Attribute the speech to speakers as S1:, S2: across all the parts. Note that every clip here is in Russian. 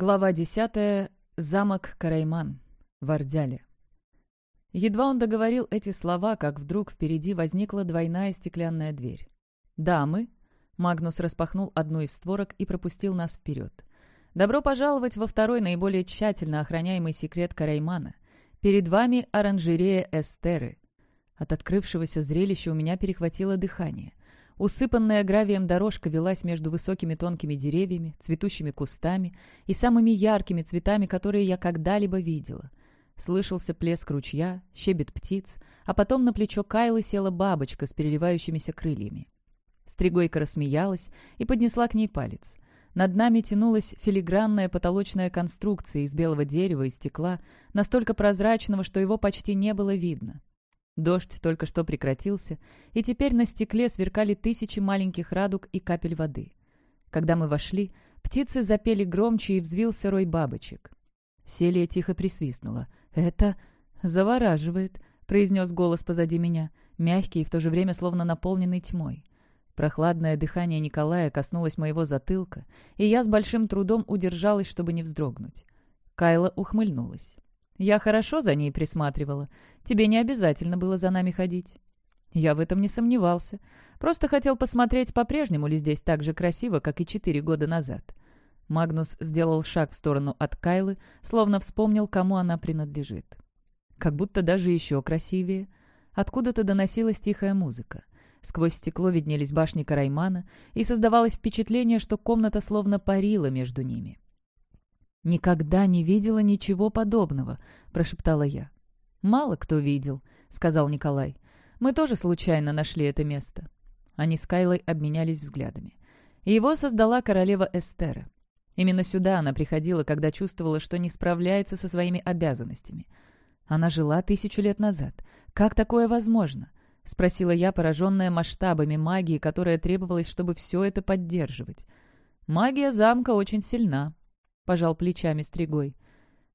S1: Глава 10. Замок Карайман. В. Едва он договорил эти слова, как вдруг впереди возникла двойная стеклянная дверь. «Дамы!» Магнус распахнул одну из створок и пропустил нас вперед. «Добро пожаловать во второй наиболее тщательно охраняемый секрет Караймана. Перед вами оранжерея Эстеры». От открывшегося зрелища у меня перехватило дыхание. Усыпанная гравием дорожка велась между высокими тонкими деревьями, цветущими кустами и самыми яркими цветами, которые я когда-либо видела. Слышался плеск ручья, щебет птиц, а потом на плечо Кайлы села бабочка с переливающимися крыльями. Стригойка рассмеялась и поднесла к ней палец. Над нами тянулась филигранная потолочная конструкция из белого дерева и стекла, настолько прозрачного, что его почти не было видно. Дождь только что прекратился, и теперь на стекле сверкали тысячи маленьких радуг и капель воды. Когда мы вошли, птицы запели громче и взвился рой бабочек. Селия тихо присвистнула. «Это завораживает», — произнес голос позади меня, мягкий и в то же время словно наполненный тьмой. Прохладное дыхание Николая коснулось моего затылка, и я с большим трудом удержалась, чтобы не вздрогнуть. Кайла ухмыльнулась. Я хорошо за ней присматривала. Тебе не обязательно было за нами ходить». Я в этом не сомневался. Просто хотел посмотреть, по-прежнему ли здесь так же красиво, как и четыре года назад. Магнус сделал шаг в сторону от Кайлы, словно вспомнил, кому она принадлежит. Как будто даже еще красивее. Откуда-то доносилась тихая музыка. Сквозь стекло виднелись башни Караймана, и создавалось впечатление, что комната словно парила между ними. «Никогда не видела ничего подобного», — прошептала я. «Мало кто видел», — сказал Николай. «Мы тоже случайно нашли это место». Они с Кайлой обменялись взглядами. Его создала королева Эстера. Именно сюда она приходила, когда чувствовала, что не справляется со своими обязанностями. Она жила тысячу лет назад. Как такое возможно? — спросила я, пораженная масштабами магии, которая требовалась, чтобы все это поддерживать. «Магия замка очень сильна», пожал плечами Стригой.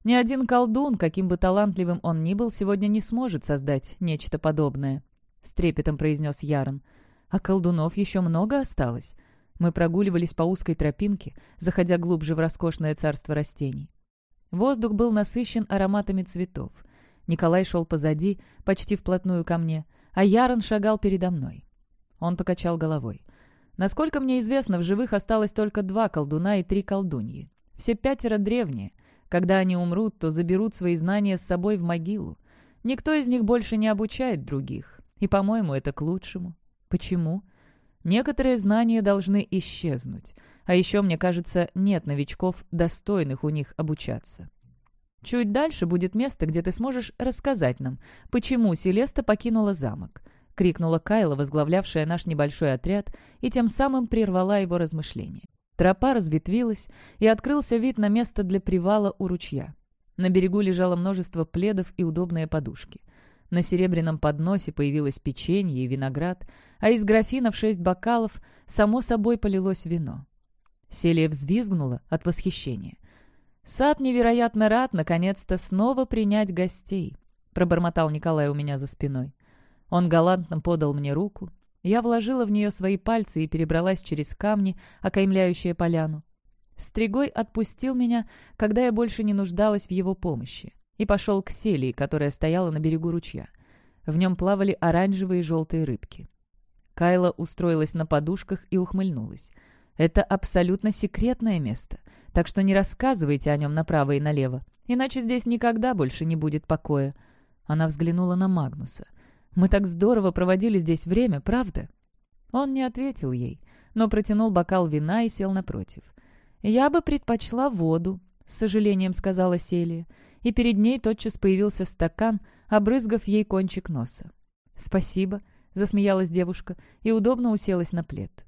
S1: Ни один колдун, каким бы талантливым он ни был, сегодня не сможет создать нечто подобное, — с трепетом произнес Ярон. А колдунов еще много осталось. Мы прогуливались по узкой тропинке, заходя глубже в роскошное царство растений. Воздух был насыщен ароматами цветов. Николай шел позади, почти вплотную ко мне, а Ярон шагал передо мной. Он покачал головой. Насколько мне известно, в живых осталось только два колдуна и три колдуньи. Все пятеро древние. Когда они умрут, то заберут свои знания с собой в могилу. Никто из них больше не обучает других. И, по-моему, это к лучшему. Почему? Некоторые знания должны исчезнуть. А еще, мне кажется, нет новичков, достойных у них обучаться. Чуть дальше будет место, где ты сможешь рассказать нам, почему Селеста покинула замок», — крикнула Кайла, возглавлявшая наш небольшой отряд, и тем самым прервала его размышления. Тропа разветвилась, и открылся вид на место для привала у ручья. На берегу лежало множество пледов и удобные подушки. На серебряном подносе появилось печенье и виноград, а из графина в шесть бокалов само собой полилось вино. Селия взвизгнула от восхищения. «Сад невероятно рад наконец-то снова принять гостей», — пробормотал Николай у меня за спиной. Он галантно подал мне руку, я вложила в нее свои пальцы и перебралась через камни, окаймляющие поляну. Стригой отпустил меня, когда я больше не нуждалась в его помощи, и пошел к селии, которая стояла на берегу ручья. В нем плавали оранжевые и желтые рыбки. Кайла устроилась на подушках и ухмыльнулась. «Это абсолютно секретное место, так что не рассказывайте о нем направо и налево, иначе здесь никогда больше не будет покоя». Она взглянула на Магнуса. Мы так здорово проводили здесь время, правда?» Он не ответил ей, но протянул бокал вина и сел напротив. «Я бы предпочла воду», — с сожалением сказала Селия, и перед ней тотчас появился стакан, обрызгав ей кончик носа. «Спасибо», — засмеялась девушка и удобно уселась на плед.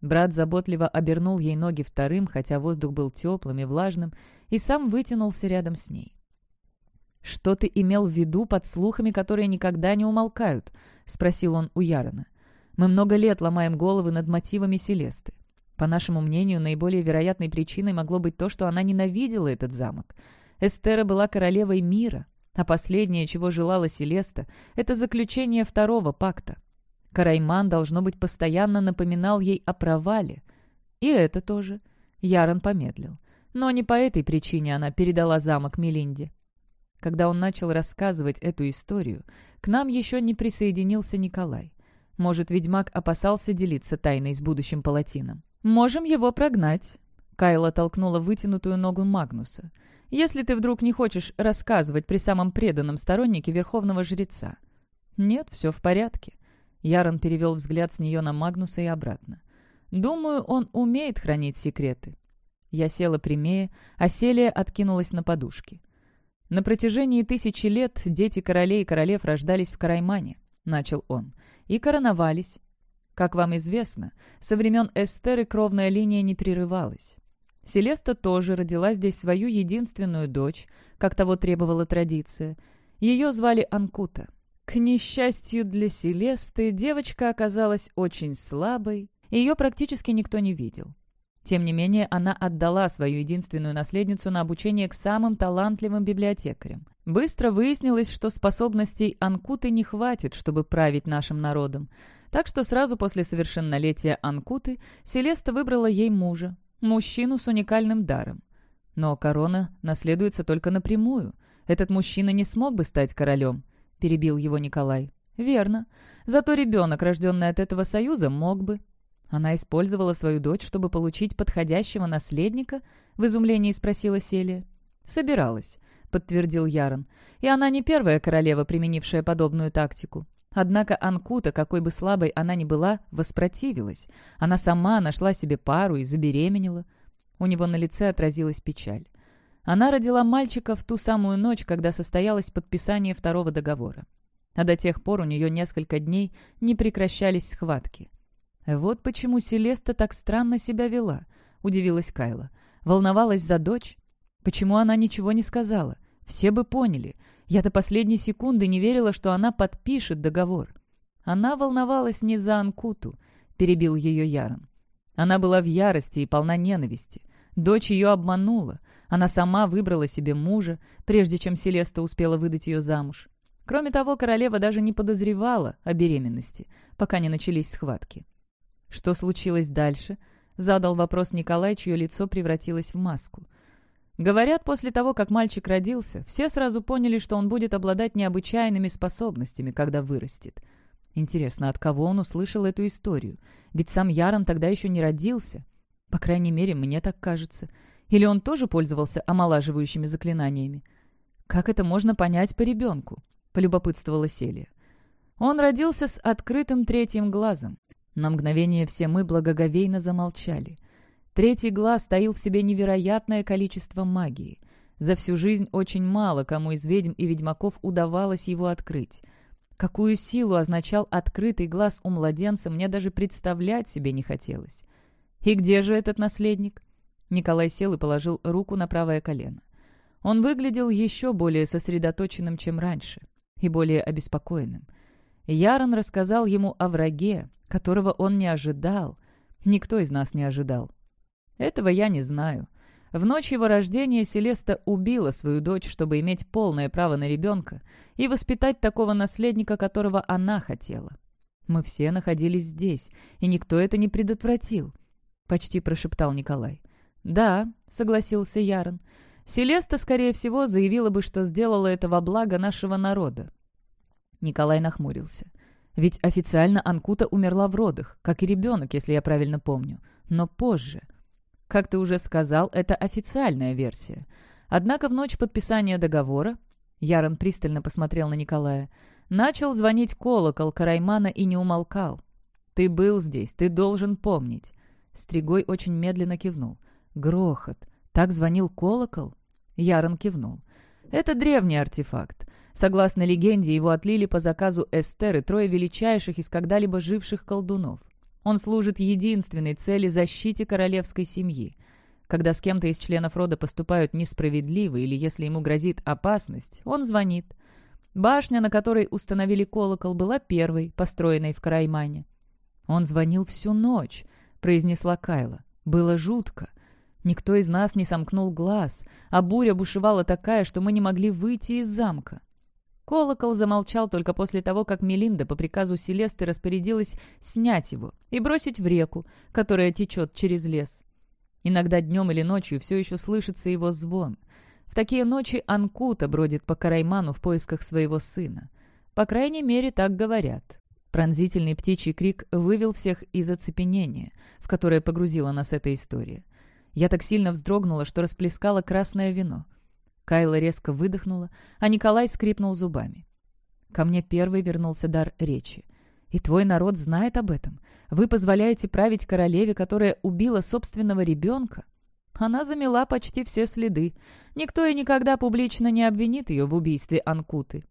S1: Брат заботливо обернул ей ноги вторым, хотя воздух был теплым и влажным, и сам вытянулся рядом с ней. «Что ты имел в виду под слухами, которые никогда не умолкают?» — спросил он у Ярона. «Мы много лет ломаем головы над мотивами Селесты. По нашему мнению, наиболее вероятной причиной могло быть то, что она ненавидела этот замок. Эстера была королевой мира, а последнее, чего желала Селеста, это заключение второго пакта. Карайман, должно быть, постоянно напоминал ей о провале. И это тоже. Ярон помедлил. Но не по этой причине она передала замок Мелинде. Когда он начал рассказывать эту историю, к нам еще не присоединился Николай. Может, ведьмак опасался делиться тайной с будущим палатином. «Можем его прогнать», — Кайла толкнула вытянутую ногу Магнуса. «Если ты вдруг не хочешь рассказывать при самом преданном стороннике Верховного Жреца». «Нет, все в порядке». Ярон перевел взгляд с нее на Магнуса и обратно. «Думаю, он умеет хранить секреты». Я села прямее, а Селия откинулась на подушки. «На протяжении тысячи лет дети королей и королев рождались в Караймане», — начал он, — «и короновались. Как вам известно, со времен Эстеры кровная линия не прерывалась. Селеста тоже родила здесь свою единственную дочь, как того требовала традиция. Ее звали Анкута. К несчастью для Селесты, девочка оказалась очень слабой, ее практически никто не видел. Тем не менее, она отдала свою единственную наследницу на обучение к самым талантливым библиотекарям. Быстро выяснилось, что способностей Анкуты не хватит, чтобы править нашим народом. Так что сразу после совершеннолетия Анкуты Селеста выбрала ей мужа, мужчину с уникальным даром. Но корона наследуется только напрямую. Этот мужчина не смог бы стать королем, перебил его Николай. Верно. Зато ребенок, рожденный от этого союза, мог бы. Она использовала свою дочь, чтобы получить подходящего наследника? В изумлении спросила Селия. Собиралась, подтвердил Ярон. И она не первая королева, применившая подобную тактику. Однако Анкута, какой бы слабой она ни была, воспротивилась. Она сама нашла себе пару и забеременела. У него на лице отразилась печаль. Она родила мальчика в ту самую ночь, когда состоялось подписание второго договора. А до тех пор у нее несколько дней не прекращались схватки. «Вот почему Селеста так странно себя вела», — удивилась Кайла. «Волновалась за дочь? Почему она ничего не сказала? Все бы поняли. Я до последней секунды не верила, что она подпишет договор». «Она волновалась не за Анкуту», — перебил ее Ярон. Она была в ярости и полна ненависти. Дочь ее обманула. Она сама выбрала себе мужа, прежде чем Селеста успела выдать ее замуж. Кроме того, королева даже не подозревала о беременности, пока не начались схватки. «Что случилось дальше?» — задал вопрос Николай, чье лицо превратилось в маску. Говорят, после того, как мальчик родился, все сразу поняли, что он будет обладать необычайными способностями, когда вырастет. Интересно, от кого он услышал эту историю? Ведь сам Ярон тогда еще не родился. По крайней мере, мне так кажется. Или он тоже пользовался омолаживающими заклинаниями? «Как это можно понять по ребенку?» — полюбопытствовала Селия. Он родился с открытым третьим глазом. На мгновение все мы благоговейно замолчали. Третий глаз таил в себе невероятное количество магии. За всю жизнь очень мало кому из ведьм и ведьмаков удавалось его открыть. Какую силу означал открытый глаз у младенца, мне даже представлять себе не хотелось. «И где же этот наследник?» Николай сел и положил руку на правое колено. Он выглядел еще более сосредоточенным, чем раньше, и более обеспокоенным. Ярон рассказал ему о враге, которого он не ожидал. Никто из нас не ожидал. Этого я не знаю. В ночь его рождения Селеста убила свою дочь, чтобы иметь полное право на ребенка и воспитать такого наследника, которого она хотела. Мы все находились здесь, и никто это не предотвратил, — почти прошептал Николай. «Да», — согласился Ярон, — «Селеста, скорее всего, заявила бы, что сделала это во благо нашего народа». Николай нахмурился. Ведь официально Анкута умерла в родах, как и ребенок, если я правильно помню. Но позже. Как ты уже сказал, это официальная версия. Однако в ночь подписания договора Ярон пристально посмотрел на Николая. Начал звонить колокол Караймана и не умолкал. «Ты был здесь, ты должен помнить». Стригой очень медленно кивнул. «Грохот. Так звонил колокол?» Ярон кивнул. «Это древний артефакт. Согласно легенде, его отлили по заказу Эстеры трое величайших из когда-либо живших колдунов. Он служит единственной цели защите королевской семьи. Когда с кем-то из членов рода поступают несправедливо или если ему грозит опасность, он звонит. Башня, на которой установили колокол, была первой, построенной в Караймане. «Он звонил всю ночь», — произнесла Кайла. «Было жутко. Никто из нас не сомкнул глаз, а буря бушевала такая, что мы не могли выйти из замка. Колокол замолчал только после того, как Мелинда по приказу Селесты распорядилась снять его и бросить в реку, которая течет через лес. Иногда днем или ночью все еще слышится его звон. В такие ночи Анкута бродит по Карайману в поисках своего сына. По крайней мере, так говорят. Пронзительный птичий крик вывел всех из оцепенения, в которое погрузила нас эта история. Я так сильно вздрогнула, что расплескала красное вино. Кайла резко выдохнула, а Николай скрипнул зубами. Ко мне первый вернулся дар речи. «И твой народ знает об этом. Вы позволяете править королеве, которая убила собственного ребенка?» Она замела почти все следы. Никто и никогда публично не обвинит ее в убийстве Анкуты.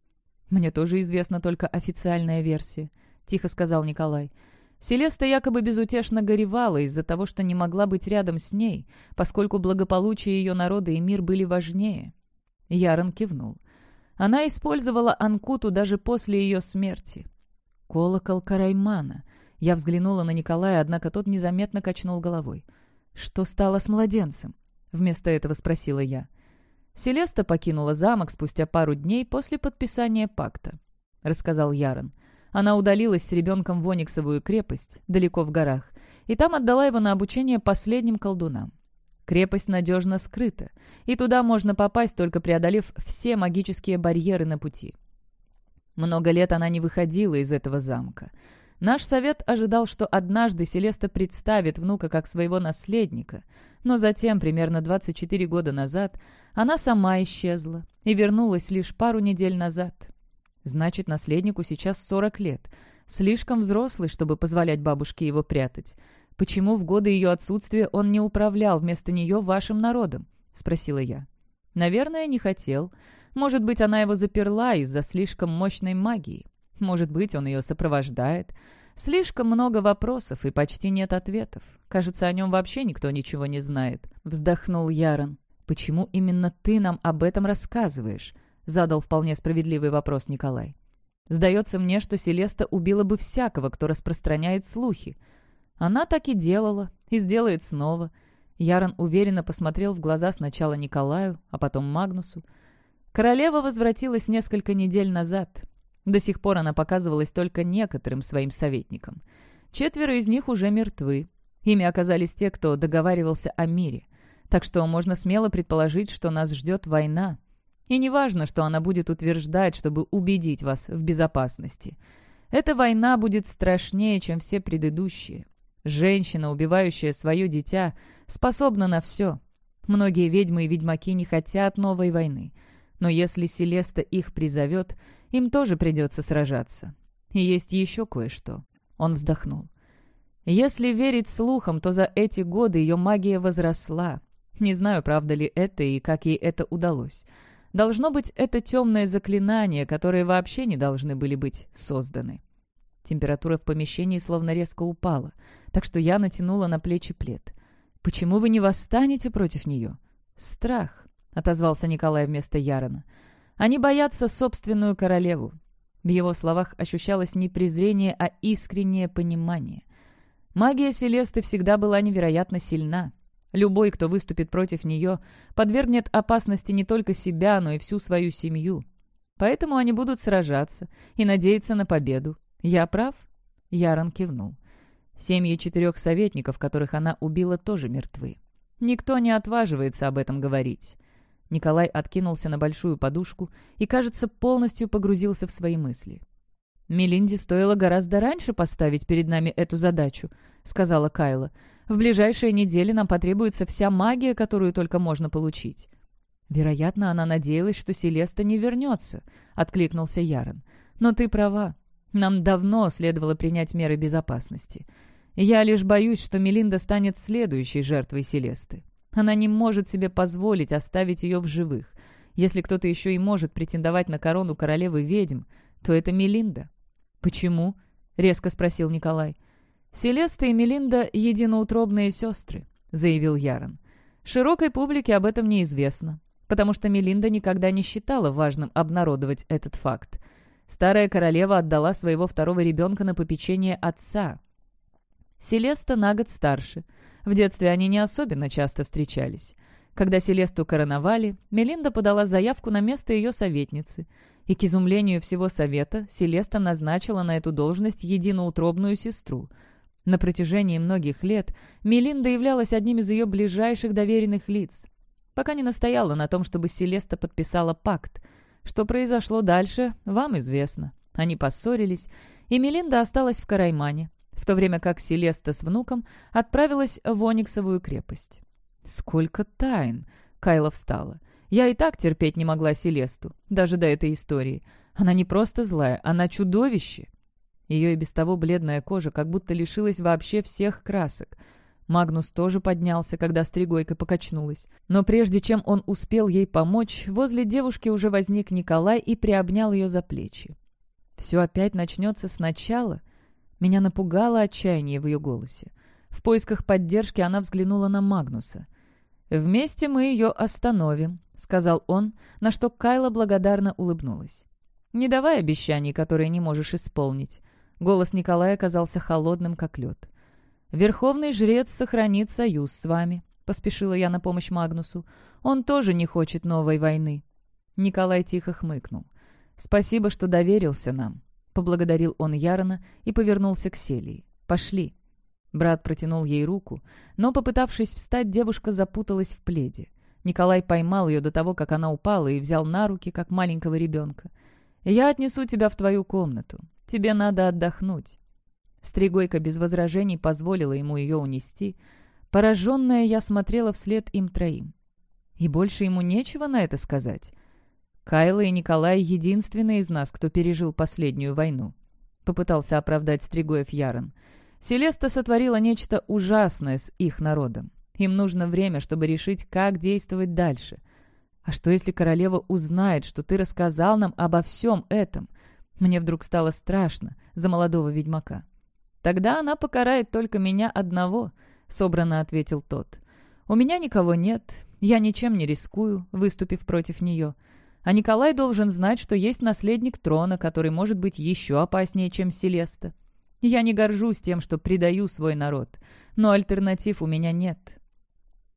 S1: «Мне тоже известна только официальная версия», — тихо сказал Николай. Селеста якобы безутешно горевала из-за того, что не могла быть рядом с ней, поскольку благополучие ее народа и мир были важнее. Ярон кивнул. Она использовала Анкуту даже после ее смерти. Колокол Караймана. Я взглянула на Николая, однако тот незаметно качнул головой. «Что стало с младенцем?» Вместо этого спросила я. Селеста покинула замок спустя пару дней после подписания пакта, рассказал Ярон. Она удалилась с ребенком в Ониксовую крепость, далеко в горах, и там отдала его на обучение последним колдунам. Крепость надежно скрыта, и туда можно попасть, только преодолев все магические барьеры на пути. Много лет она не выходила из этого замка. Наш совет ожидал, что однажды Селеста представит внука как своего наследника, но затем, примерно 24 года назад, она сама исчезла и вернулась лишь пару недель назад. Значит, наследнику сейчас 40 лет, слишком взрослый, чтобы позволять бабушке его прятать. «Почему в годы ее отсутствия он не управлял вместо нее вашим народом?» — спросила я. «Наверное, не хотел. Может быть, она его заперла из-за слишком мощной магии. Может быть, он ее сопровождает. Слишком много вопросов и почти нет ответов. Кажется, о нем вообще никто ничего не знает», — вздохнул Ярон. «Почему именно ты нам об этом рассказываешь?» — задал вполне справедливый вопрос Николай. «Сдается мне, что Селеста убила бы всякого, кто распространяет слухи. Она так и делала, и сделает снова. Ярон уверенно посмотрел в глаза сначала Николаю, а потом Магнусу. Королева возвратилась несколько недель назад. До сих пор она показывалась только некоторым своим советникам. Четверо из них уже мертвы. Ими оказались те, кто договаривался о мире. Так что можно смело предположить, что нас ждет война. И не важно, что она будет утверждать, чтобы убедить вас в безопасности. Эта война будет страшнее, чем все предыдущие. Женщина, убивающая свое дитя, способна на все. Многие ведьмы и ведьмаки не хотят новой войны. Но если Селеста их призовет, им тоже придется сражаться. И есть еще кое-что. Он вздохнул. Если верить слухам, то за эти годы ее магия возросла. Не знаю, правда ли это и как ей это удалось. Должно быть, это темное заклинание, которые вообще не должны были быть созданы. Температура в помещении словно резко упала, так что я натянула на плечи плед. «Почему вы не восстанете против нее?» «Страх», — отозвался Николай вместо Ярона. «Они боятся собственную королеву». В его словах ощущалось не презрение, а искреннее понимание. Магия Селесты всегда была невероятно сильна. Любой, кто выступит против нее, подвергнет опасности не только себя, но и всю свою семью. Поэтому они будут сражаться и надеяться на победу. «Я прав?» Ярон кивнул. Семьи четырех советников, которых она убила, тоже мертвы. Никто не отваживается об этом говорить. Николай откинулся на большую подушку и, кажется, полностью погрузился в свои мысли. «Мелинде стоило гораздо раньше поставить перед нами эту задачу», — сказала Кайла. «В ближайшие недели нам потребуется вся магия, которую только можно получить». «Вероятно, она надеялась, что Селеста не вернется», — откликнулся Ярон. «Но ты права. Нам давно следовало принять меры безопасности. Я лишь боюсь, что Мелинда станет следующей жертвой Селесты. Она не может себе позволить оставить ее в живых. Если кто-то еще и может претендовать на корону королевы ведьм, то это Мелинда. «Почему?» — резко спросил Николай. «Селеста и Мелинда — единоутробные сестры», — заявил Ярон. «Широкой публике об этом неизвестно, потому что Мелинда никогда не считала важным обнародовать этот факт. Старая королева отдала своего второго ребенка на попечение отца. Селеста на год старше. В детстве они не особенно часто встречались. Когда Селесту короновали, Мелинда подала заявку на место ее советницы. И, к изумлению всего совета, Селеста назначила на эту должность единоутробную сестру. На протяжении многих лет Мелинда являлась одним из ее ближайших доверенных лиц, пока не настояла на том, чтобы Селеста подписала пакт. Что произошло дальше, вам известно. Они поссорились, и Мелинда осталась в Караймане, в то время как Селеста с внуком отправилась в Ониксовую крепость. «Сколько тайн!» — Кайла встала. «Я и так терпеть не могла Селесту, даже до этой истории. Она не просто злая, она чудовище!» Ее и без того бледная кожа как будто лишилась вообще всех красок. Магнус тоже поднялся, когда стригойка покачнулась. Но прежде чем он успел ей помочь, возле девушки уже возник Николай и приобнял ее за плечи. «Все опять начнется сначала?» Меня напугало отчаяние в ее голосе. В поисках поддержки она взглянула на Магнуса. «Вместе мы ее остановим», — сказал он, на что Кайла благодарно улыбнулась. «Не давай обещаний, которые не можешь исполнить». Голос Николая оказался холодным, как лед. «Верховный жрец сохранит союз с вами», — поспешила я на помощь Магнусу. «Он тоже не хочет новой войны». Николай тихо хмыкнул. «Спасибо, что доверился нам. Поблагодарил он Ярона и повернулся к Селии. «Пошли». Брат протянул ей руку, но, попытавшись встать, девушка запуталась в пледе. Николай поймал ее до того, как она упала, и взял на руки, как маленького ребенка. «Я отнесу тебя в твою комнату. Тебе надо отдохнуть». Стригойка без возражений позволила ему ее унести. Пораженная, я смотрела вслед им троим. И больше ему нечего на это сказать. Кайла и Николай — единственные из нас, кто пережил последнюю войну», — попытался оправдать Стригоев Ярон. «Селеста сотворила нечто ужасное с их народом. Им нужно время, чтобы решить, как действовать дальше. А что, если королева узнает, что ты рассказал нам обо всем этом? Мне вдруг стало страшно за молодого ведьмака». «Тогда она покарает только меня одного», — собранно ответил тот. «У меня никого нет, я ничем не рискую, выступив против нее». А Николай должен знать, что есть наследник трона, который может быть еще опаснее, чем Селеста. Я не горжусь тем, что предаю свой народ, но альтернатив у меня нет.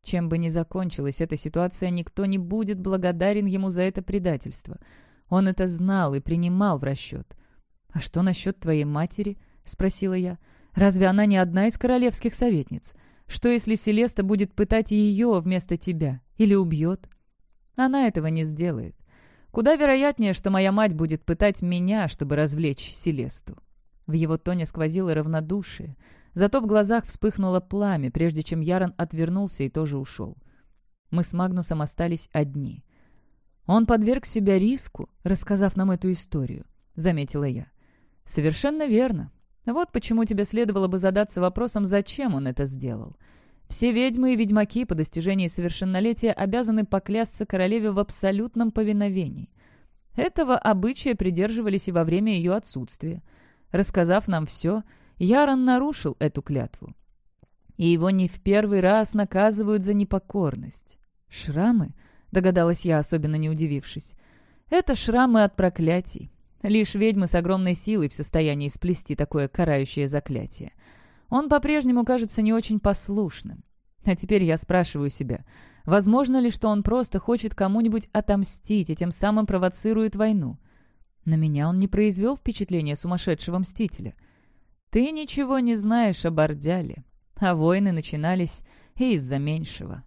S1: Чем бы ни закончилась эта ситуация, никто не будет благодарен ему за это предательство. Он это знал и принимал в расчет. «А что насчет твоей матери?» — спросила я. «Разве она не одна из королевских советниц? Что, если Селеста будет пытать ее вместо тебя? Или убьет?» «Она этого не сделает. Куда вероятнее, что моя мать будет пытать меня, чтобы развлечь Селесту. В его тоне сквозило равнодушие. Зато в глазах вспыхнуло пламя, прежде чем Ярон отвернулся и тоже ушел. Мы с Магнусом остались одни. «Он подверг себя риску, рассказав нам эту историю», — заметила я. «Совершенно верно. Вот почему тебе следовало бы задаться вопросом, зачем он это сделал. Все ведьмы и ведьмаки по достижении совершеннолетия обязаны поклясться королеве в абсолютном повиновении. Этого обычая придерживались и во время ее отсутствия. Рассказав нам все, Ярон нарушил эту клятву. И его не в первый раз наказывают за непокорность. «Шрамы?» — догадалась я, особенно не удивившись. «Это шрамы от проклятий. Лишь ведьмы с огромной силой в состоянии сплести такое карающее заклятие. Он по-прежнему кажется не очень послушным. А теперь я спрашиваю себя, возможно ли, что он просто хочет кому-нибудь отомстить и тем самым провоцирует войну? На меня он не произвел впечатления сумасшедшего мстителя. Ты ничего не знаешь о Бордяле, а войны начинались и из-за меньшего.